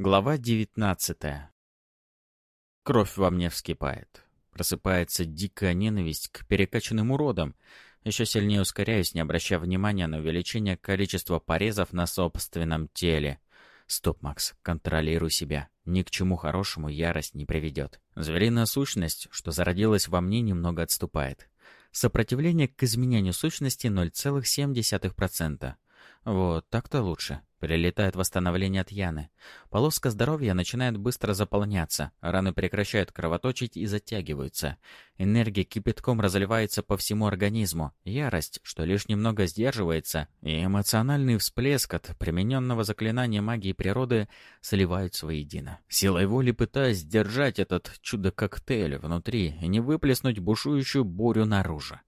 Глава 19 Кровь во мне вскипает. Просыпается дикая ненависть к перекачанным уродам. Еще сильнее ускоряюсь, не обращая внимания на увеличение количества порезов на собственном теле. Стоп, Макс, контролируй себя. Ни к чему хорошему ярость не приведет. Звериная сущность, что зародилась во мне, немного отступает. Сопротивление к изменению сущности 0,7%. Вот, так-то лучше. Прилетает восстановление от Яны. Полоска здоровья начинает быстро заполняться, раны прекращают кровоточить и затягиваются. Энергия кипятком разливается по всему организму. Ярость, что лишь немного сдерживается, и эмоциональный всплеск от примененного заклинания магии природы сливаются воедино. Силой воли пытаясь сдержать этот чудо-коктейль внутри и не выплеснуть бушующую бурю наружу.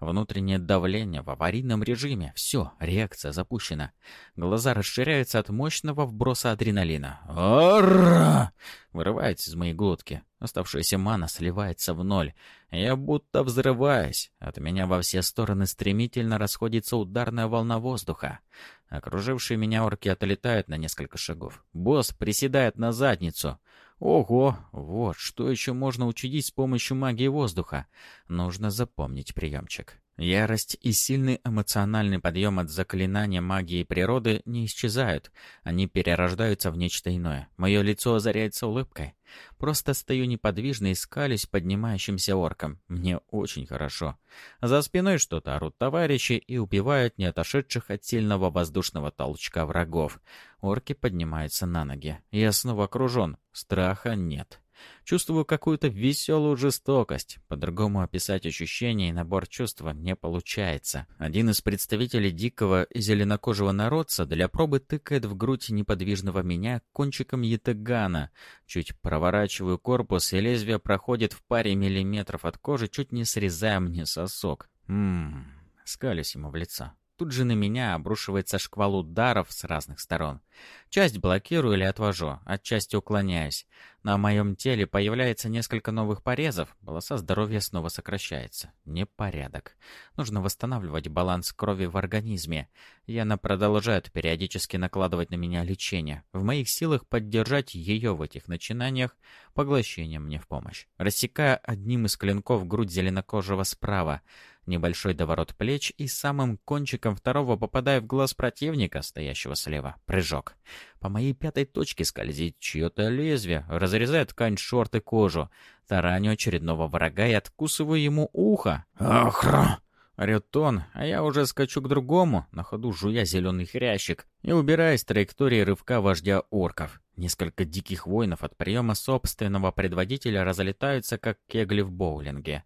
Внутреннее давление в аварийном режиме. Все, реакция запущена. Глаза расширяются от мощного вброса адреналина. «Ара!» Вырывается из моей глотки. Оставшаяся мана сливается в ноль. Я будто взрываюсь. От меня во все стороны стремительно расходится ударная волна воздуха. Окружившие меня орки отлетают на несколько шагов. Босс приседает на задницу. Ого, вот, что еще можно учудить с помощью магии воздуха? Нужно запомнить приемчик. Ярость и сильный эмоциональный подъем от заклинания магии природы не исчезают. Они перерождаются в нечто иное. Мое лицо озаряется улыбкой. Просто стою неподвижно и скалюсь поднимающимся орком. Мне очень хорошо. За спиной что-то орут товарищи и убивают не отошедших от сильного воздушного толчка врагов. Орки поднимаются на ноги. Я снова окружен. Страха нет. Чувствую какую-то веселую жестокость. По-другому описать ощущения и набор чувств не получается. Один из представителей дикого зеленокожего народца для пробы тыкает в грудь неподвижного меня кончиком ятагана. Чуть проворачиваю корпус, и лезвие проходит в паре миллиметров от кожи, чуть не срезая мне сосок. Ммм, скалюсь ему в лицо. Тут же на меня обрушивается шквал ударов с разных сторон. Часть блокирую или отвожу, отчасти уклоняюсь. На моем теле появляется несколько новых порезов, полоса здоровья снова сокращается. Непорядок. Нужно восстанавливать баланс крови в организме. Яна продолжает периодически накладывать на меня лечение. В моих силах поддержать ее в этих начинаниях, поглощение мне в помощь. Рассекая одним из клинков грудь зеленокожего справа, небольшой доворот плеч и самым кончиком второго попадая в глаз противника, стоящего слева. Прыжок. По моей пятой точке скользит чье-то лезвие, разрезает ткань шорт и кожу. Тараню очередного врага и откусываю ему ухо. «Охра!» Орет он, а я уже скачу к другому, на ходу жуя зеленый хрящик, и убираюсь с траектории рывка вождя орков. Несколько диких воинов от приема собственного предводителя разлетаются, как кегли в боулинге.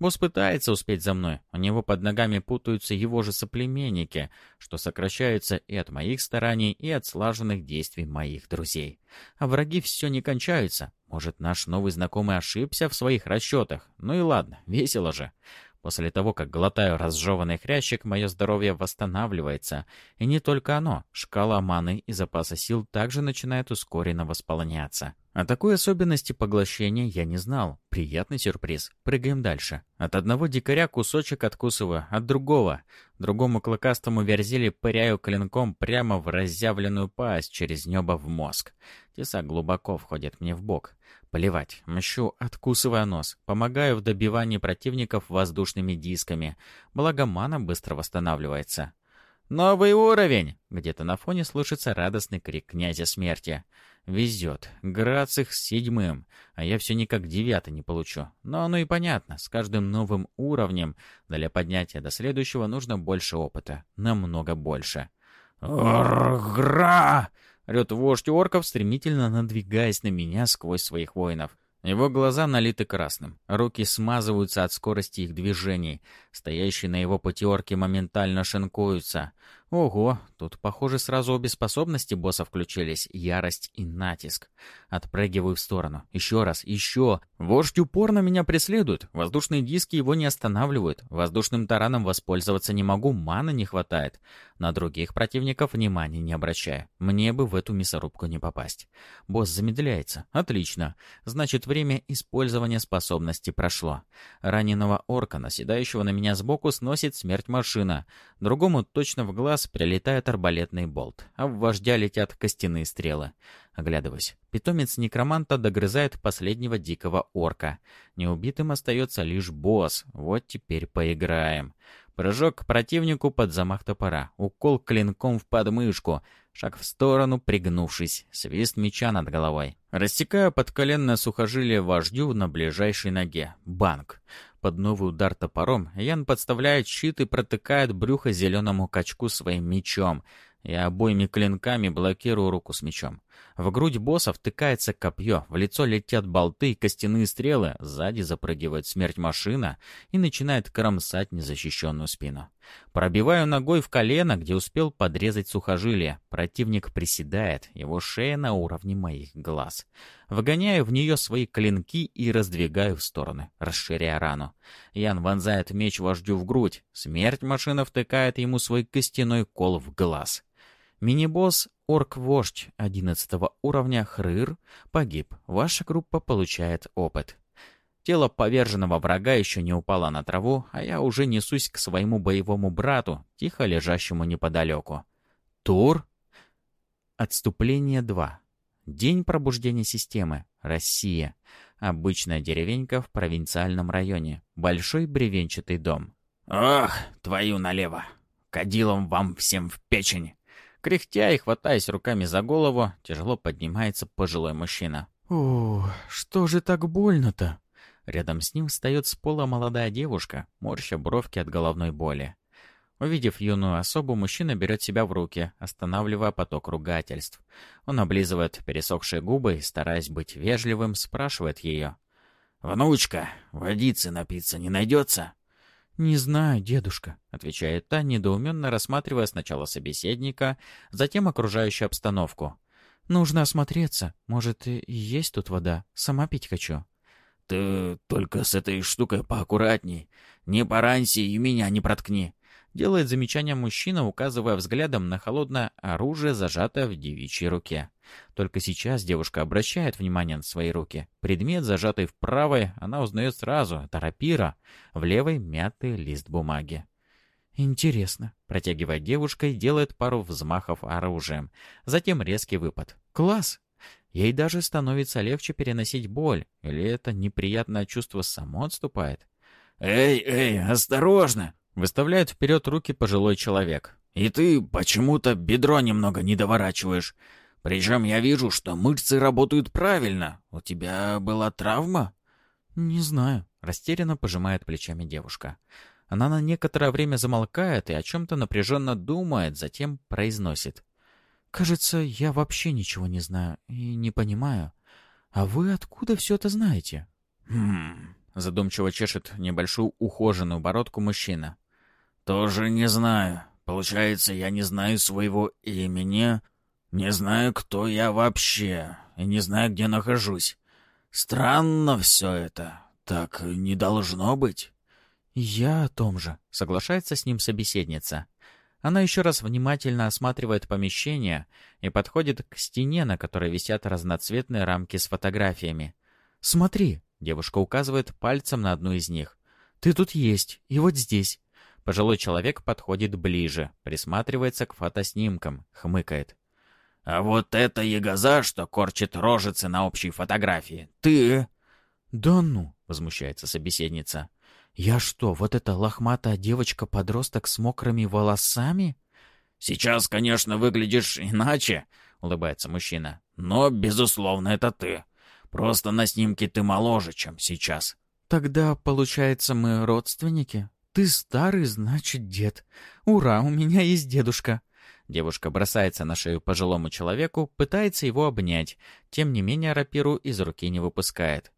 Босс пытается успеть за мной. У него под ногами путаются его же соплеменники, что сокращаются и от моих стараний, и от слаженных действий моих друзей. А враги все не кончаются. Может, наш новый знакомый ошибся в своих расчетах? Ну и ладно, весело же. После того, как глотаю разжеванный хрящик, мое здоровье восстанавливается. И не только оно. Шкала маны и запаса сил также начинает ускоренно восполняться. О такой особенности поглощения я не знал. Приятный сюрприз. Прыгаем дальше. От одного дикаря кусочек откусываю, от другого. Другому клыкастому верзили пыряю клинком прямо в разъявленную пасть через небо в мозг. Тесак глубоко входит мне в бок. Плевать, мщу, откусывая нос. Помогаю в добивании противников воздушными дисками. Благо мана быстро восстанавливается. «Новый уровень!» Где-то на фоне слышится радостный крик князя смерти. Везет. Грацих с седьмым. А я все никак девятый не получу. Но оно и понятно. С каждым новым уровнем для поднятия до следующего нужно больше опыта. Намного больше. «Оргра!» — рет вождь орков, стремительно надвигаясь на меня сквозь своих воинов. Его глаза налиты красным, руки смазываются от скорости их движений, стоящие на его пути орки моментально шинкуются. Ого, тут, похоже, сразу обе способности босса включились — ярость и натиск. Отпрыгиваю в сторону. Еще раз, еще. Вождь упорно меня преследует. Воздушные диски его не останавливают. Воздушным тараном воспользоваться не могу, маны не хватает. На других противников внимания не обращая. Мне бы в эту мясорубку не попасть. Босс замедляется. Отлично. Значит, время использования способности прошло. Раненого орка, наседающего на меня сбоку, сносит смерть машина. Другому точно в глаз нас прилетает арбалетный болт, а в вождя летят костяные стрелы. Оглядываясь, питомец некроманта догрызает последнего дикого орка. Неубитым остается лишь босс. Вот теперь поиграем. Прыжок к противнику под замах топора. Укол клинком в подмышку. Шаг в сторону, пригнувшись. Свист меча над головой. Рассекаю подколенное сухожилие вождю на ближайшей ноге. Банк. Под новый удар топором Ян подставляет щит и протыкает брюхо зеленому качку своим мечом. Я обоими клинками блокирую руку с мечом. В грудь босса втыкается копье, в лицо летят болты и костяные стрелы, сзади запрыгивает смерть машина и начинает кромсать незащищенную спину. Пробиваю ногой в колено, где успел подрезать сухожилие. Противник приседает, его шея на уровне моих глаз. Выгоняю в нее свои клинки и раздвигаю в стороны, расширяя рану. Ян вонзает меч вождю в грудь. Смерть машина втыкает ему свой костяной кол в глаз. Мини-босс Орк-вождь 11 уровня Хрыр погиб. Ваша группа получает опыт. Тело поверженного врага еще не упало на траву, а я уже несусь к своему боевому брату, тихо лежащему неподалеку. Тур. Отступление 2. День пробуждения системы. Россия. Обычная деревенька в провинциальном районе. Большой бревенчатый дом. «Ох, твою налево! Кадилом вам всем в печень!» Кряхтя и хватаясь руками за голову, тяжело поднимается пожилой мужчина. «О, что же так больно-то?» Рядом с ним встает с пола молодая девушка, морща бровки от головной боли. Увидев юную особу, мужчина берет себя в руки, останавливая поток ругательств. Он облизывает пересохшие губы и, стараясь быть вежливым, спрашивает ее. «Внучка, водицы напиться не найдется?» «Не знаю, дедушка», — отвечает та, недоуменно рассматривая сначала собеседника, затем окружающую обстановку. «Нужно осмотреться. Может, и есть тут вода. Сама пить хочу». «Ты только с этой штукой поаккуратней. Не поранься и меня не проткни. Делает замечание мужчина, указывая взглядом на холодное оружие, зажатое в девичьей руке. Только сейчас девушка обращает внимание на свои руки. Предмет, зажатый в правой, она узнает сразу. Это рапира. В левой — мятый лист бумаги. «Интересно», — протягивает девушка и делает пару взмахов оружием. Затем резкий выпад. «Класс!» Ей даже становится легче переносить боль. Или это неприятное чувство само отступает? «Эй, эй, осторожно!» Выставляет вперед руки пожилой человек. «И ты почему-то бедро немного не доворачиваешь. Причем я вижу, что мышцы работают правильно. У тебя была травма?» «Не знаю», — растерянно пожимает плечами девушка. Она на некоторое время замолкает и о чем-то напряженно думает, затем произносит. «Кажется, я вообще ничего не знаю и не понимаю. А вы откуда все это знаете?» «Хм...» — задумчиво чешет небольшую ухоженную бородку мужчина. «Тоже не знаю. Получается, я не знаю своего имени, не знаю, кто я вообще, и не знаю, где нахожусь. Странно все это. Так не должно быть». «Я о том же», — соглашается с ним собеседница. Она еще раз внимательно осматривает помещение и подходит к стене, на которой висят разноцветные рамки с фотографиями. «Смотри», — девушка указывает пальцем на одну из них. «Ты тут есть, и вот здесь. Пожилой человек подходит ближе, присматривается к фотоснимкам, хмыкает. «А вот это ягоза, что корчит рожицы на общей фотографии, ты...» «Да ну!» — возмущается собеседница. «Я что, вот эта лохматая девочка-подросток с мокрыми волосами?» «Сейчас, конечно, выглядишь иначе», — улыбается мужчина. «Но, безусловно, это ты. Просто на снимке ты моложе, чем сейчас». «Тогда, получается, мы родственники?» «Ты старый, значит, дед. Ура, у меня есть дедушка!» Девушка бросается на шею пожилому человеку, пытается его обнять. Тем не менее, рапиру из руки не выпускает.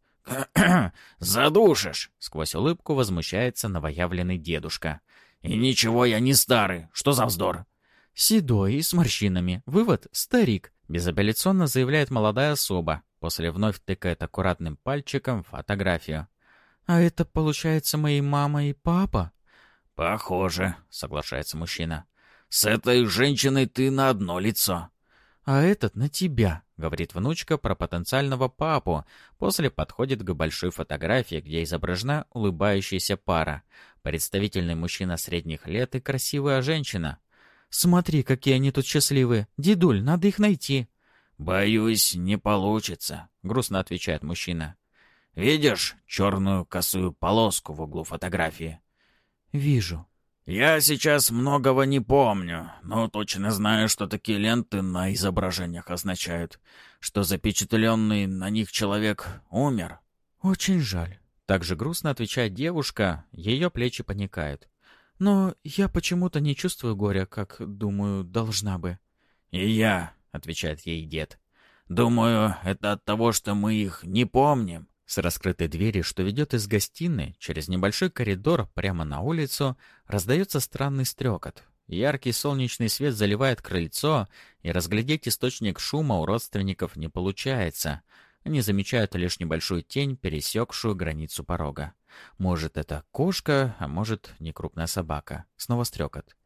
«Задушишь!» — сквозь улыбку возмущается новоявленный дедушка. «И ничего, я не старый. Что за вздор?» «Седой и с морщинами. Вывод — старик», — безапелляционно заявляет молодая особа. После вновь тыкает аккуратным пальчиком фотографию. «А это, получается, мои мама и папа?» «Похоже», — соглашается мужчина. «С этой женщиной ты на одно лицо». «А этот на тебя», — говорит внучка про потенциального папу. После подходит к большой фотографии, где изображена улыбающаяся пара. Представительный мужчина средних лет и красивая женщина. Смотри, какие они тут счастливые. Дедуль, надо их найти». «Боюсь, не получится», — грустно отвечает мужчина. «Видишь черную косую полоску в углу фотографии?» «Вижу». «Я сейчас многого не помню, но точно знаю, что такие ленты на изображениях означают, что запечатленный на них человек умер». «Очень жаль». Так же грустно отвечает девушка, ее плечи паникают. «Но я почему-то не чувствую горя, как, думаю, должна бы». «И я», — отвечает ей дед. «Думаю, это от того, что мы их не помним». С раскрытой двери, что ведет из гостиной, через небольшой коридор прямо на улицу, раздается странный стрекот. Яркий солнечный свет заливает крыльцо, и разглядеть источник шума у родственников не получается. Они замечают лишь небольшую тень, пересекшую границу порога. Может, это кошка, а может, некрупная собака. Снова стрекот.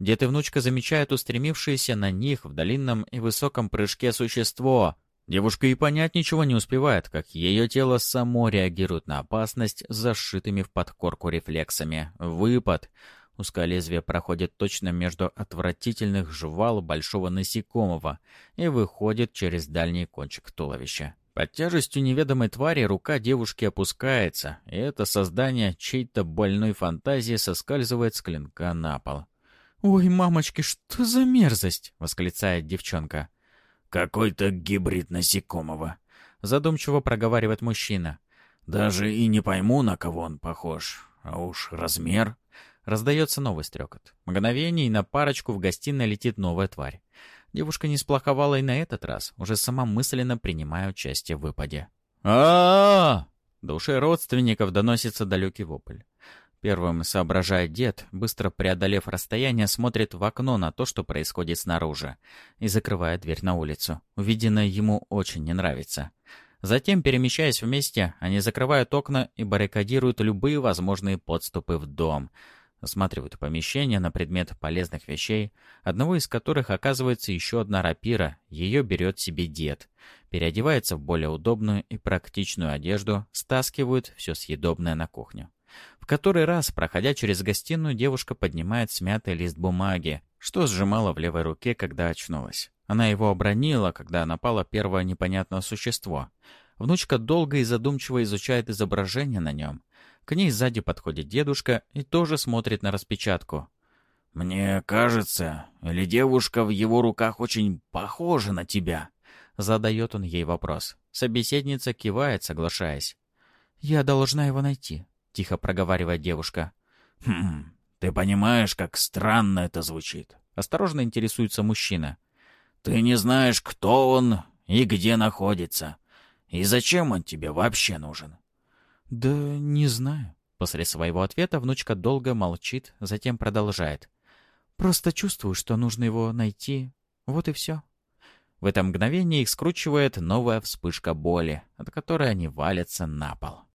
Дед и внучка замечают устремившееся на них в длинном и высоком прыжке существо — Девушка и понять ничего не успевает, как ее тело само реагирует на опасность зашитыми в подкорку рефлексами. Выпад. Узкое лезвие проходит точно между отвратительных жвал большого насекомого и выходит через дальний кончик туловища. Под тяжестью неведомой твари рука девушки опускается, и это создание чьей-то больной фантазии соскальзывает с клинка на пол. «Ой, мамочки, что за мерзость!» — восклицает девчонка. «Какой-то гибрид насекомого», — задумчиво проговаривает мужчина. «Даже и не пойму, на кого он похож. А уж размер...» Раздается новый стрекот. Мгновение, и на парочку в гостиной летит новая тварь. Девушка не сплоховала и на этот раз, уже сама мысленно принимая участие в выпаде. а До ушей родственников доносится далекий вопль. Первым соображает дед, быстро преодолев расстояние, смотрит в окно на то, что происходит снаружи, и закрывает дверь на улицу. Увиденное ему очень не нравится. Затем, перемещаясь вместе, они закрывают окна и баррикадируют любые возможные подступы в дом. Осматривают помещение на предмет полезных вещей, одного из которых оказывается еще одна рапира, ее берет себе дед. Переодевается в более удобную и практичную одежду, стаскивают все съедобное на кухню. Который раз, проходя через гостиную, девушка поднимает смятый лист бумаги, что сжимала в левой руке, когда очнулась. Она его обронила, когда напало первое непонятное существо. Внучка долго и задумчиво изучает изображение на нем. К ней сзади подходит дедушка и тоже смотрит на распечатку. «Мне кажется, или девушка в его руках очень похожа на тебя?» Задает он ей вопрос. Собеседница кивает, соглашаясь. «Я должна его найти тихо проговаривает девушка. «Хм, ты понимаешь, как странно это звучит?» Осторожно интересуется мужчина. «Ты не знаешь, кто он и где находится. И зачем он тебе вообще нужен?» «Да не знаю». После своего ответа внучка долго молчит, затем продолжает. «Просто чувствую, что нужно его найти. Вот и все». В это мгновение их скручивает новая вспышка боли, от которой они валятся на пол.